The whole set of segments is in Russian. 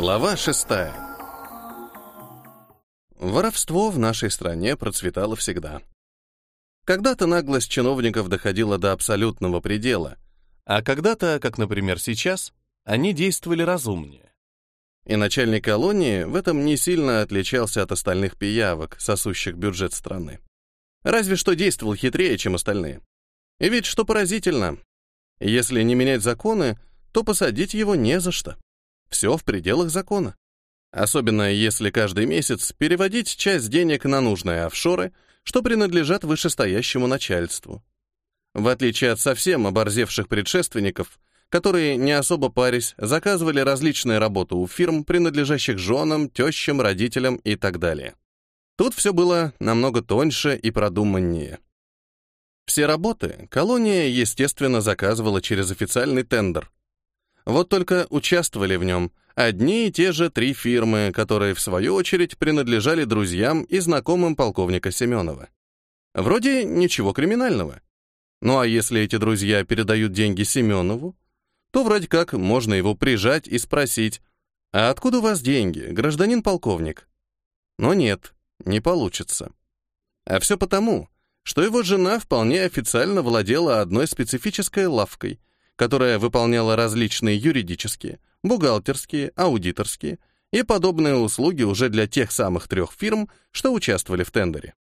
Глава шестая. Воровство в нашей стране процветало всегда. Когда-то наглость чиновников доходила до абсолютного предела, а когда-то, как, например, сейчас, они действовали разумнее. И начальник колонии в этом не сильно отличался от остальных пиявок, сосущих бюджет страны. Разве что действовал хитрее, чем остальные. И ведь, что поразительно, если не менять законы, то посадить его не за что. Все в пределах закона. Особенно если каждый месяц переводить часть денег на нужные офшоры, что принадлежат вышестоящему начальству. В отличие от совсем оборзевших предшественников, которые, не особо парясь, заказывали различные работы у фирм, принадлежащих женам, тещам, родителям и так далее. Тут все было намного тоньше и продуманнее. Все работы колония, естественно, заказывала через официальный тендер. Вот только участвовали в нем одни и те же три фирмы, которые, в свою очередь, принадлежали друзьям и знакомым полковника Семенова. Вроде ничего криминального. Ну а если эти друзья передают деньги Семенову, то вроде как можно его прижать и спросить, «А откуда у вас деньги, гражданин полковник?» Но нет, не получится. А все потому, что его жена вполне официально владела одной специфической лавкой, которая выполняла различные юридические, бухгалтерские, аудиторские и подобные услуги уже для тех самых трех фирм, что участвовали в тендере.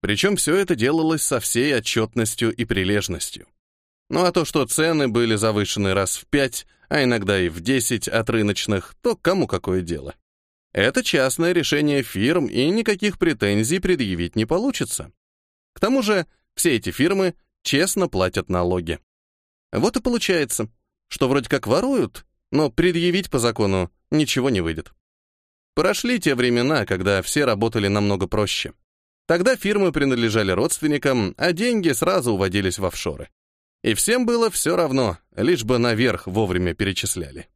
Причем все это делалось со всей отчетностью и прилежностью. Ну а то, что цены были завышены раз в пять, а иногда и в десять от рыночных, то кому какое дело? Это частное решение фирм, и никаких претензий предъявить не получится. К тому же, все эти фирмы честно платят налоги. Вот и получается, что вроде как воруют, но предъявить по закону ничего не выйдет. Прошли те времена, когда все работали намного проще. Тогда фирмы принадлежали родственникам, а деньги сразу уводились в офшоры. И всем было все равно, лишь бы наверх вовремя перечисляли.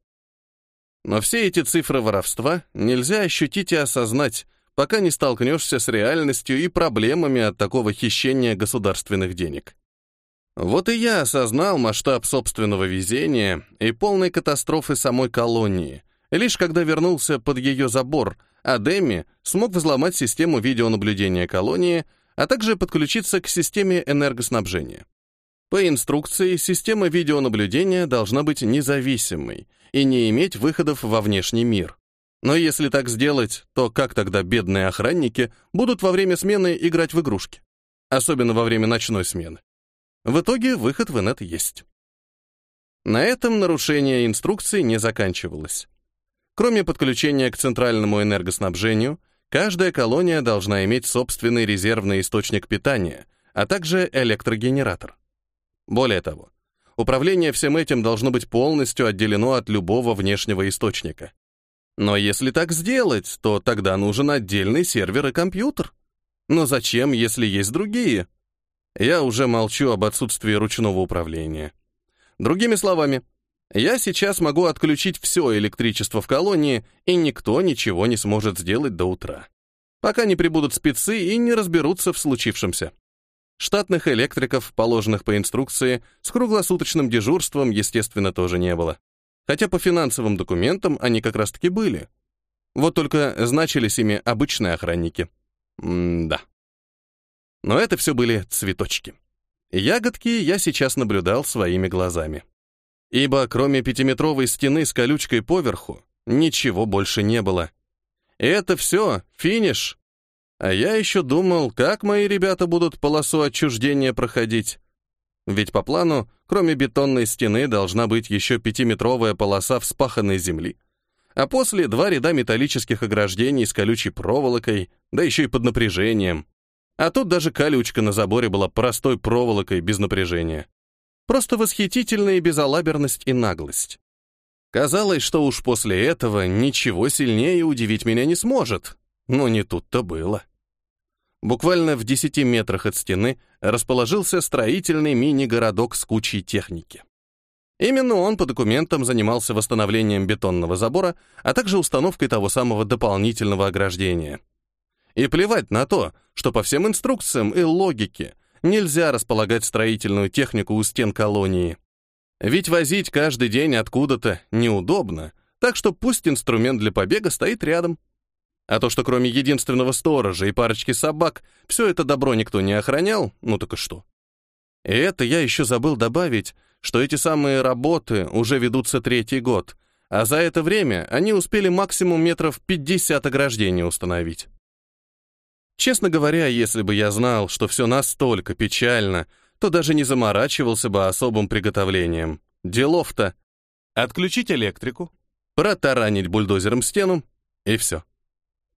Но все эти цифры воровства нельзя ощутить и осознать, пока не столкнешься с реальностью и проблемами от такого хищения государственных денег. Вот и я осознал масштаб собственного везения и полной катастрофы самой колонии, лишь когда вернулся под ее забор, а Деми смог взломать систему видеонаблюдения колонии, а также подключиться к системе энергоснабжения. По инструкции, система видеонаблюдения должна быть независимой и не иметь выходов во внешний мир. Но если так сделать, то как тогда бедные охранники будут во время смены играть в игрушки? Особенно во время ночной смены. В итоге выход в инет есть. На этом нарушение инструкции не заканчивалось. Кроме подключения к центральному энергоснабжению, каждая колония должна иметь собственный резервный источник питания, а также электрогенератор. Более того, управление всем этим должно быть полностью отделено от любого внешнего источника. Но если так сделать, то тогда нужен отдельный сервер и компьютер. Но зачем, если есть другие? Я уже молчу об отсутствии ручного управления. Другими словами, я сейчас могу отключить все электричество в колонии, и никто ничего не сможет сделать до утра. Пока не прибудут спецы и не разберутся в случившемся. Штатных электриков, положенных по инструкции, с круглосуточным дежурством, естественно, тоже не было. Хотя по финансовым документам они как раз-таки были. Вот только значились ими обычные охранники. М-да. Но это все были цветочки. Ягодки я сейчас наблюдал своими глазами. Ибо кроме пятиметровой стены с колючкой поверху, ничего больше не было. И это все, финиш. А я еще думал, как мои ребята будут полосу отчуждения проходить. Ведь по плану, кроме бетонной стены, должна быть еще пятиметровая полоса вспаханной земли. А после два ряда металлических ограждений с колючей проволокой, да еще и под напряжением. А тут даже колючка на заборе была простой проволокой без напряжения. Просто восхитительная безалаберность и наглость. Казалось, что уж после этого ничего сильнее удивить меня не сможет. Но не тут-то было. Буквально в 10 метрах от стены расположился строительный мини-городок с кучей техники. Именно он по документам занимался восстановлением бетонного забора, а также установкой того самого дополнительного ограждения. И плевать на то, что по всем инструкциям и логике нельзя располагать строительную технику у стен колонии. Ведь возить каждый день откуда-то неудобно, Так что пусть инструмент для побега стоит рядом. А то, что кроме единственного сторожа и парочки собак, все это добро никто не охранял, ну так и что. И это я еще забыл добавить, что эти самые работы уже ведутся третий год, а за это время они успели максимум метров 50 ограждения установить. Честно говоря, если бы я знал, что все настолько печально, то даже не заморачивался бы особым приготовлением. Делов-то. Отключить электрику, протаранить бульдозером стену, и все.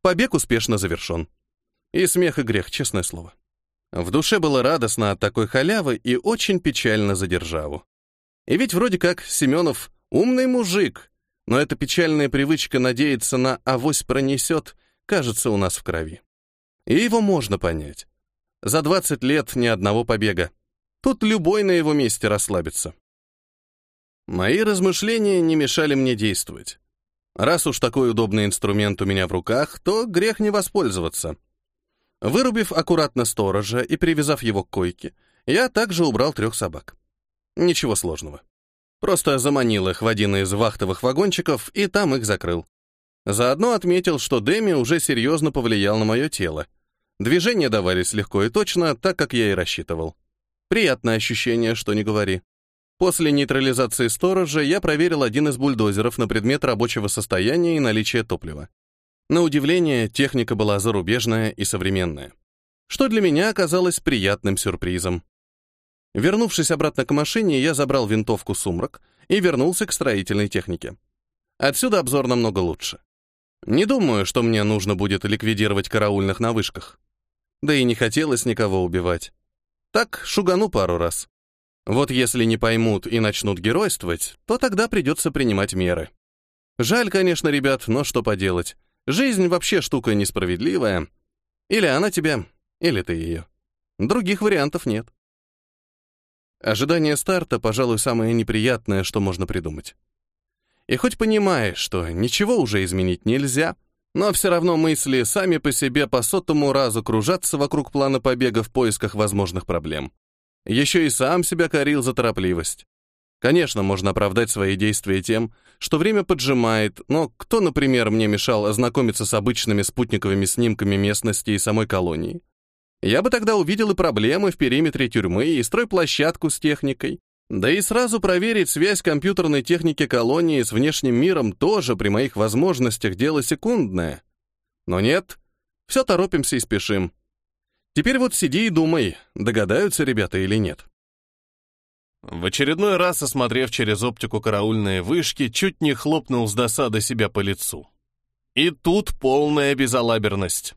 Побег успешно завершен. И смех и грех, честное слово. В душе было радостно от такой халявы и очень печально за державу. И ведь вроде как Семенов умный мужик, но эта печальная привычка надеяться на «авось пронесет» кажется у нас в крови. И его можно понять. За 20 лет ни одного побега. Тут любой на его месте расслабится. Мои размышления не мешали мне действовать. Раз уж такой удобный инструмент у меня в руках, то грех не воспользоваться. Вырубив аккуратно сторожа и привязав его к койке, я также убрал трех собак. Ничего сложного. Просто заманил их в один из вахтовых вагончиков и там их закрыл. Заодно отметил, что Дэми уже серьезно повлиял на мое тело. Движения давались легко и точно, так как я и рассчитывал. Приятное ощущение, что не говори. После нейтрализации сторожа я проверил один из бульдозеров на предмет рабочего состояния и наличия топлива. На удивление, техника была зарубежная и современная, что для меня оказалось приятным сюрпризом. Вернувшись обратно к машине, я забрал винтовку «Сумрак» и вернулся к строительной технике. Отсюда обзор намного лучше. Не думаю, что мне нужно будет ликвидировать караульных на вышках. Да и не хотелось никого убивать. Так, шугану пару раз. Вот если не поймут и начнут геройствовать, то тогда придется принимать меры. Жаль, конечно, ребят, но что поделать. Жизнь вообще штука несправедливая. Или она тебя, или ты ее. Других вариантов нет. Ожидание старта, пожалуй, самое неприятное, что можно придумать. И хоть понимаешь, что ничего уже изменить нельзя, но все равно мысли сами по себе по сотому разу кружатся вокруг плана побега в поисках возможных проблем. Еще и сам себя корил за торопливость. Конечно, можно оправдать свои действия тем, что время поджимает, но кто, например, мне мешал ознакомиться с обычными спутниковыми снимками местности и самой колонии? Я бы тогда увидел и проблемы в периметре тюрьмы, и стройплощадку с техникой. Да и сразу проверить связь компьютерной техники колонии с внешним миром тоже при моих возможностях дело секундное. Но нет, все торопимся и спешим. Теперь вот сиди и думай, догадаются ребята или нет. В очередной раз, осмотрев через оптику караульные вышки, чуть не хлопнул с досады себя по лицу. И тут полная безалаберность.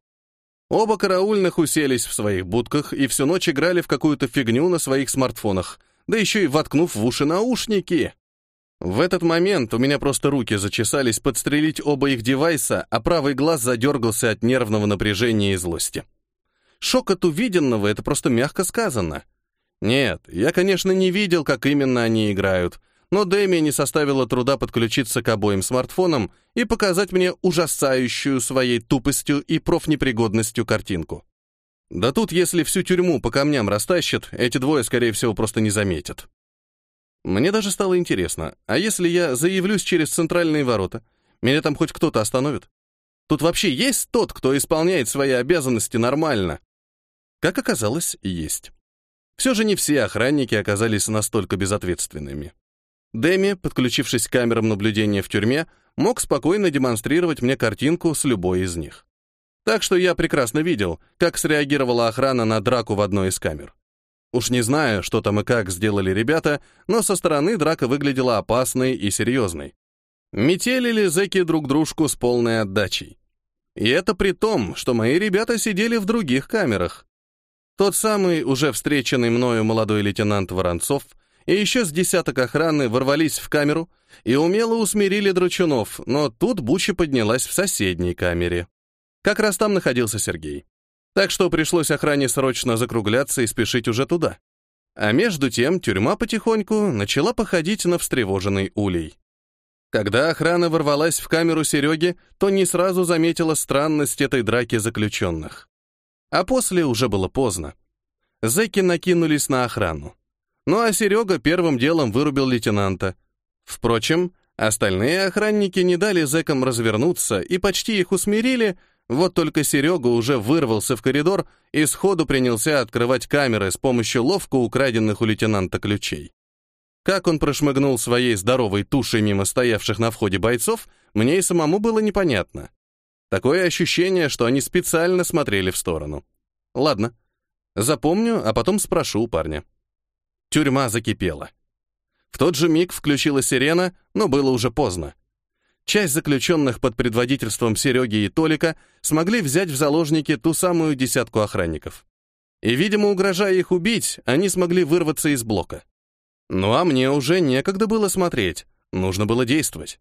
Оба караульных уселись в своих будках и всю ночь играли в какую-то фигню на своих смартфонах, да еще и воткнув в уши наушники. В этот момент у меня просто руки зачесались подстрелить оба их девайса, а правый глаз задергался от нервного напряжения и злости. Шок от увиденного — это просто мягко сказано. Нет, я, конечно, не видел, как именно они играют, но Дэми не составило труда подключиться к обоим смартфонам и показать мне ужасающую своей тупостью и профнепригодностью картинку. Да тут, если всю тюрьму по камням растащат, эти двое, скорее всего, просто не заметят. Мне даже стало интересно, а если я заявлюсь через центральные ворота, меня там хоть кто-то остановит? Тут вообще есть тот, кто исполняет свои обязанности нормально? Как оказалось, есть. Все же не все охранники оказались настолько безответственными. Дэми, подключившись к камерам наблюдения в тюрьме, мог спокойно демонстрировать мне картинку с любой из них. Так что я прекрасно видел, как среагировала охрана на драку в одной из камер. Уж не знаю, что там и как сделали ребята, но со стороны драка выглядела опасной и серьезной. Метелили зэки друг дружку с полной отдачей. И это при том, что мои ребята сидели в других камерах. Тот самый, уже встреченный мною молодой лейтенант Воронцов и еще с десяток охраны ворвались в камеру и умело усмирили дручунов, но тут Буча поднялась в соседней камере. Как раз там находился Сергей. Так что пришлось охране срочно закругляться и спешить уже туда. А между тем тюрьма потихоньку начала походить на встревоженный улей. Когда охрана ворвалась в камеру Сереги, то не сразу заметила странность этой драки заключенных. А после уже было поздно. Зэки накинулись на охрану. Ну а Серега первым делом вырубил лейтенанта. Впрочем, Остальные охранники не дали зэкам развернуться и почти их усмирили, вот только Серега уже вырвался в коридор и сходу принялся открывать камеры с помощью ловко украденных у лейтенанта ключей. Как он прошмыгнул своей здоровой тушей мимо стоявших на входе бойцов, мне и самому было непонятно. Такое ощущение, что они специально смотрели в сторону. Ладно, запомню, а потом спрошу у парня. Тюрьма закипела. В тот же миг включила сирена, но было уже поздно. Часть заключенных под предводительством Сереги и Толика смогли взять в заложники ту самую десятку охранников. И, видимо, угрожая их убить, они смогли вырваться из блока. Ну а мне уже некогда было смотреть, нужно было действовать.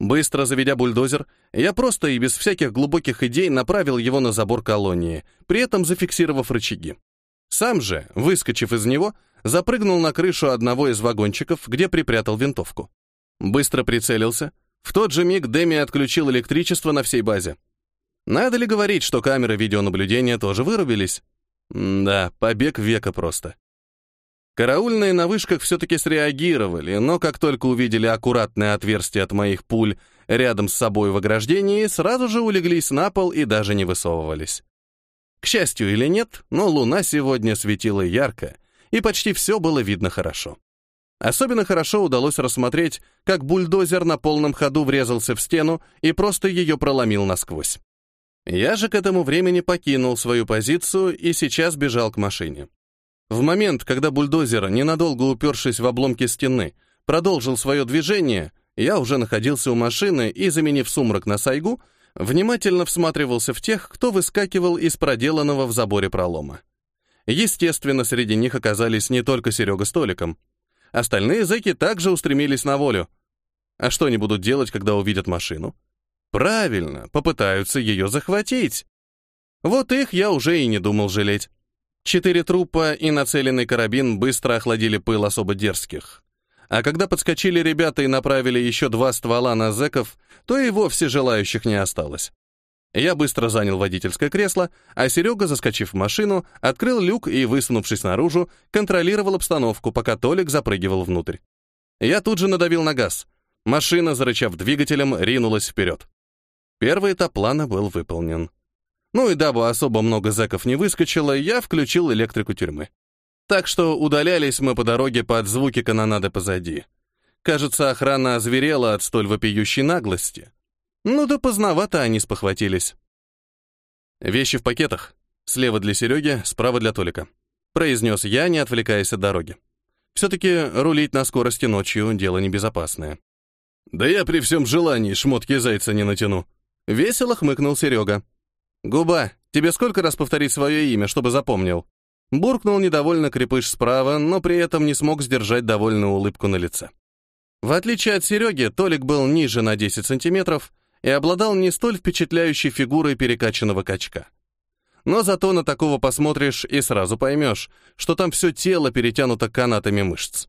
Быстро заведя бульдозер, я просто и без всяких глубоких идей направил его на забор колонии, при этом зафиксировав рычаги. Сам же, выскочив из него, запрыгнул на крышу одного из вагончиков, где припрятал винтовку. Быстро прицелился. В тот же миг Дэми отключил электричество на всей базе. Надо ли говорить, что камеры видеонаблюдения тоже вырубились? Да, побег века просто. Караульные на вышках все-таки среагировали, но как только увидели аккуратное отверстие от моих пуль рядом с собой в ограждении, сразу же улеглись на пол и даже не высовывались. К счастью или нет, но луна сегодня светила ярко, и почти все было видно хорошо. Особенно хорошо удалось рассмотреть, как бульдозер на полном ходу врезался в стену и просто ее проломил насквозь. Я же к этому времени покинул свою позицию и сейчас бежал к машине. В момент, когда бульдозер, ненадолго упершись в обломки стены, продолжил свое движение, я уже находился у машины и, заменив сумрак на сайгу, внимательно всматривался в тех, кто выскакивал из проделанного в заборе пролома. Естественно, среди них оказались не только Серега с Толиком. Остальные зэки также устремились на волю. А что они будут делать, когда увидят машину? Правильно, попытаются ее захватить. Вот их я уже и не думал жалеть. Четыре трупа и нацеленный карабин быстро охладили пыл особо дерзких. А когда подскочили ребята и направили еще два ствола на зэков, то и вовсе желающих не осталось. Я быстро занял водительское кресло, а Серега, заскочив в машину, открыл люк и, высунувшись наружу, контролировал обстановку, пока Толик запрыгивал внутрь. Я тут же надавил на газ. Машина, зарычав двигателем, ринулась вперед. Первый этап плана был выполнен. Ну и дабы особо много зэков не выскочило, я включил электрику тюрьмы. Так что удалялись мы по дороге под звуки канонады позади. Кажется, охрана озверела от столь вопиющей наглости. Ну да поздновато они спохватились. Вещи в пакетах. Слева для Сереги, справа для Толика. Произнес я, не отвлекаясь от дороги. Все-таки рулить на скорости ночью — дело небезопасное. «Да я при всем желании шмотки зайца не натяну», — весело хмыкнул Серега. «Губа, тебе сколько раз повторить свое имя, чтобы запомнил?» Буркнул недовольно крепыш справа, но при этом не смог сдержать довольную улыбку на лице. В отличие от Сереги, Толик был ниже на 10 сантиметров, и обладал не столь впечатляющей фигурой перекачанного качка. Но зато на такого посмотришь и сразу поймешь, что там все тело перетянуто канатами мышц.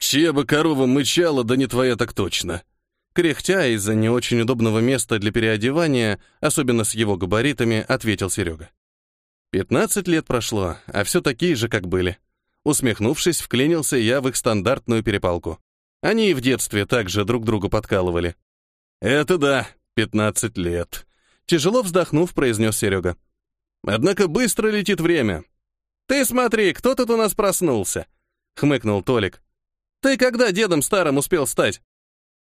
«Чья бы корова мычала, да не твоя так точно!» Кряхтя из-за не очень удобного места для переодевания, особенно с его габаритами, ответил Серега. «Пятнадцать лет прошло, а все такие же, как были». Усмехнувшись, вклинился я в их стандартную перепалку. Они и в детстве также друг другу подкалывали. «Это да, 15 лет», — тяжело вздохнув, произнес Серега. «Однако быстро летит время». «Ты смотри, кто тут у нас проснулся?» — хмыкнул Толик. «Ты когда дедом старым успел стать?»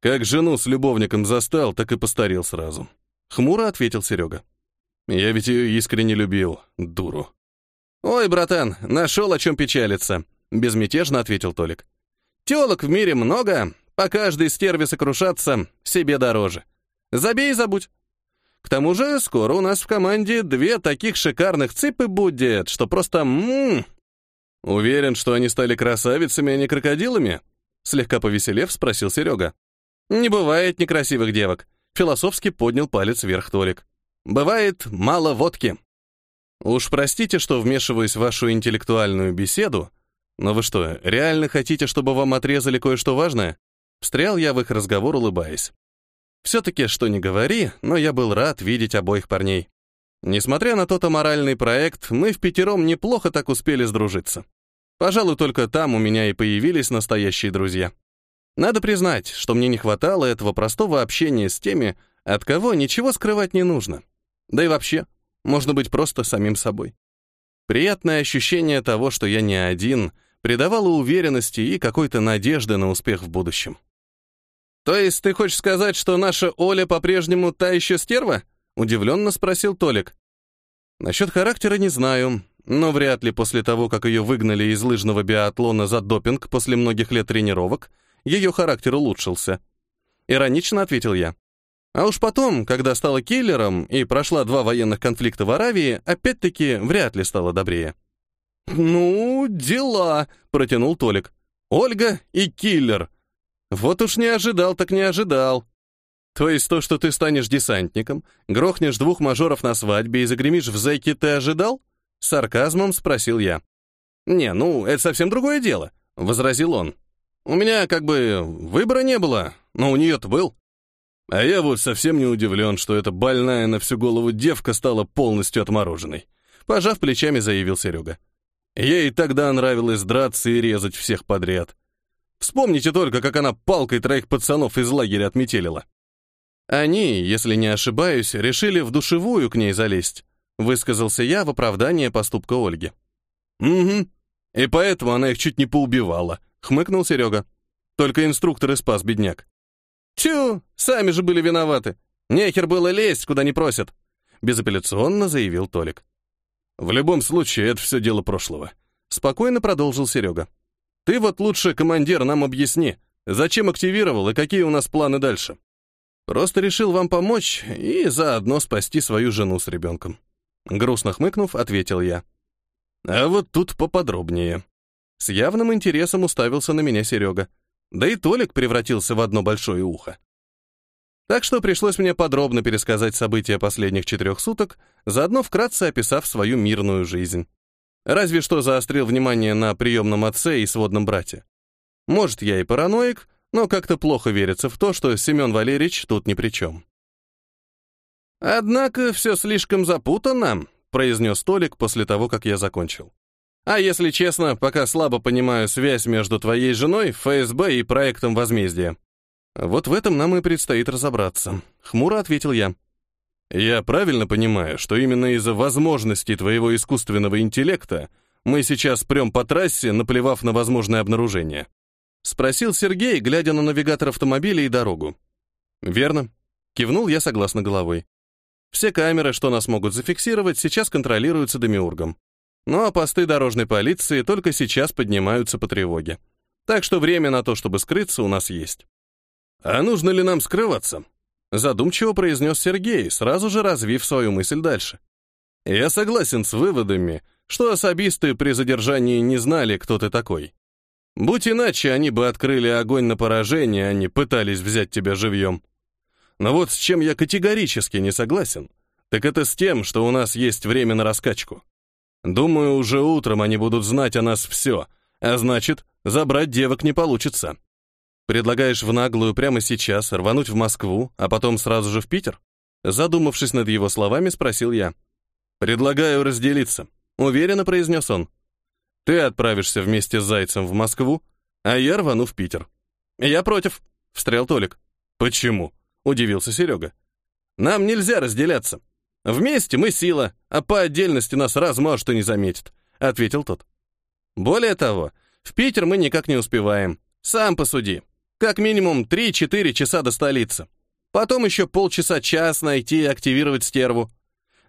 «Как жену с любовником застал, так и постарел сразу», — хмуро ответил Серега. «Я ведь ее искренне любил, дуру». «Ой, братан, нашел о чем печалиться», — безмятежно ответил Толик. «Телок в мире много, по каждой стерве сокрушаться себе дороже. Забей и забудь. К тому же скоро у нас в команде две таких шикарных цыпы будет, что просто ммм. Уверен, что они стали красавицами, а не крокодилами? Слегка повеселев, спросил Серега. Не бывает некрасивых девок. Философски поднял палец вверх Толик. Бывает мало водки. Уж простите, что вмешиваюсь в вашу интеллектуальную беседу, но вы что, реально хотите, чтобы вам отрезали кое-что важное? Встрял я в их разговор, улыбаясь. Все-таки, что не говори, но я был рад видеть обоих парней. Несмотря на тот аморальный проект, мы в пятером неплохо так успели сдружиться. Пожалуй, только там у меня и появились настоящие друзья. Надо признать, что мне не хватало этого простого общения с теми, от кого ничего скрывать не нужно. Да и вообще, можно быть просто самим собой. Приятное ощущение того, что я не один, придавало уверенности и какой-то надежды на успех в будущем. «То есть ты хочешь сказать, что наша Оля по-прежнему та еще стерва?» — удивленно спросил Толик. «Насчет характера не знаю, но вряд ли после того, как ее выгнали из лыжного биатлона за допинг после многих лет тренировок, ее характер улучшился. Иронично ответил я. А уж потом, когда стала киллером и прошла два военных конфликта в Аравии, опять-таки вряд ли стала добрее. «Ну, дела», — протянул Толик. «Ольга и киллер. Вот уж не ожидал, так не ожидал». То есть то, что ты станешь десантником, грохнешь двух мажоров на свадьбе и загремишь в зэки, ты ожидал? Сарказмом спросил я. «Не, ну, это совсем другое дело», — возразил он. У меня как бы выбора не было, но у нее-то был. А я вот совсем не удивлен, что эта больная на всю голову девка стала полностью отмороженной. Пожав плечами, заявил Серега. Ей тогда нравилось драться и резать всех подряд. Вспомните только, как она палкой троих пацанов из лагеря отметелила. Они, если не ошибаюсь, решили в душевую к ней залезть, высказался я в оправдание поступка Ольги. Угу. И поэтому она их чуть не поубивала, хмыкнул Серега. Только инструктор и спас бедняк. Тю, сами же были виноваты. Нехер было лезть, куда не просят, безапелляционно заявил Толик. В любом случае, это все дело прошлого. Спокойно продолжил Серега. Ты вот лучше, командир, нам объясни, зачем активировал и какие у нас планы дальше. Просто решил вам помочь и заодно спасти свою жену с ребенком. Грустно хмыкнув, ответил я. А вот тут поподробнее. С явным интересом уставился на меня Серега. Да и Толик превратился в одно большое ухо. Так что пришлось мне подробно пересказать события последних четырех суток, заодно вкратце описав свою мирную жизнь. Разве что заострил внимание на приемном отце и сводном брате. Может, я и параноик, но как-то плохо верится в то, что Семен Валерьевич тут ни при чем. «Однако все слишком запутанно», — произнес Толик после того, как я закончил. А если честно, пока слабо понимаю связь между твоей женой, ФСБ и проектом возмездия. Вот в этом нам и предстоит разобраться, хмуро ответил я. Я правильно понимаю, что именно из-за возможностей твоего искусственного интеллекта мы сейчас прем по трассе, наплевав на возможное обнаружение? Спросил Сергей, глядя на навигатор автомобиля и дорогу. Верно. Кивнул я согласно головой. Все камеры, что нас могут зафиксировать, сейчас контролируются Демиургом. Ну а посты дорожной полиции только сейчас поднимаются по тревоге. Так что время на то, чтобы скрыться, у нас есть. «А нужно ли нам скрываться?» Задумчиво произнес Сергей, сразу же развив свою мысль дальше. «Я согласен с выводами, что особисты при задержании не знали, кто ты такой. Будь иначе, они бы открыли огонь на поражение, а не пытались взять тебя живьем. Но вот с чем я категорически не согласен, так это с тем, что у нас есть время на раскачку. Думаю, уже утром они будут знать о нас все, а значит, забрать девок не получится. Предлагаешь в наглую прямо сейчас рвануть в Москву, а потом сразу же в Питер? Задумавшись над его словами, спросил я. Предлагаю разделиться, уверенно произнес он. Ты отправишься вместе с Зайцем в Москву, а я рвану в Питер. Я против, встрял Толик. Почему? удивился Серега. Нам нельзя разделяться. Вместе мы сила, а по отдельности нас размажут и не заметят», — ответил тот. «Более того, в Питер мы никак не успеваем. Сам посуди. Как минимум 3-4 часа до столицы. Потом еще полчаса-час найти и активировать стерву.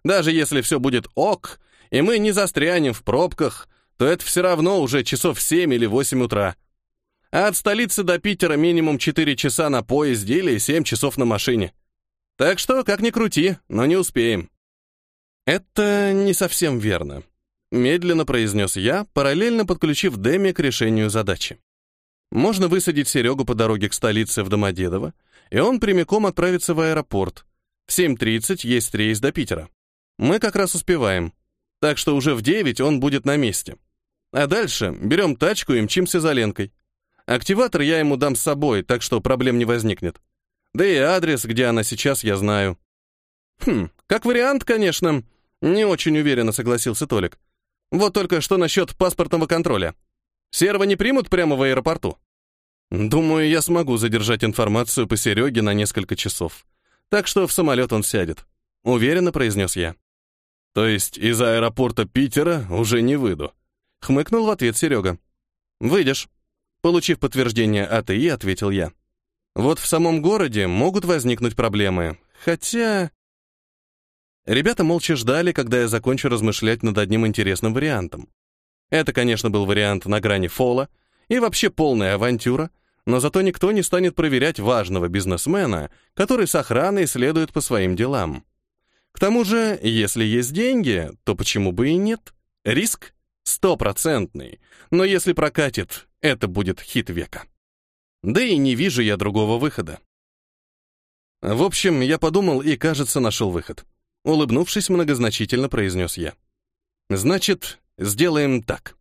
Даже если все будет ок, и мы не застрянем в пробках, то это все равно уже часов 7 или 8 утра. А от столицы до Питера минимум 4 часа на поезде или 7 часов на машине. Так что, как ни крути, но не успеем. Это не совсем верно, медленно произнес я, параллельно подключив Деми к решению задачи. Можно высадить Серегу по дороге к столице в Домодедово, и он прямиком отправится в аэропорт. В 7.30 есть рейс до Питера. Мы как раз успеваем. Так что уже в 9 он будет на месте. А дальше берем тачку и мчимся за Ленкой. Активатор я ему дам с собой, так что проблем не возникнет. Да и адрес, где она сейчас, я знаю. Хм, как вариант, конечно. Не очень уверенно согласился Толик. Вот только что насчет паспортного контроля. Серва не примут прямо в аэропорту? Думаю, я смогу задержать информацию по Сереге на несколько часов. Так что в самолет он сядет. Уверенно произнес я. То есть из аэропорта Питера уже не выйду. Хмыкнул в ответ Серега. Выйдешь. Получив подтверждение АТИ, ответил я. Вот в самом городе могут возникнуть проблемы. Хотя... Ребята молча ждали, когда я закончу размышлять над одним интересным вариантом. Это, конечно, был вариант на грани фола и вообще полная авантюра, но зато никто не станет проверять важного бизнесмена, который с охраной следует по своим делам. К тому же, если есть деньги, то почему бы и нет? Риск стопроцентный, но если прокатит, это будет хит века. Да и не вижу я другого выхода. В общем, я подумал и, кажется, нашел выход. Улыбнувшись, многозначительно произнес я. Значит, сделаем так.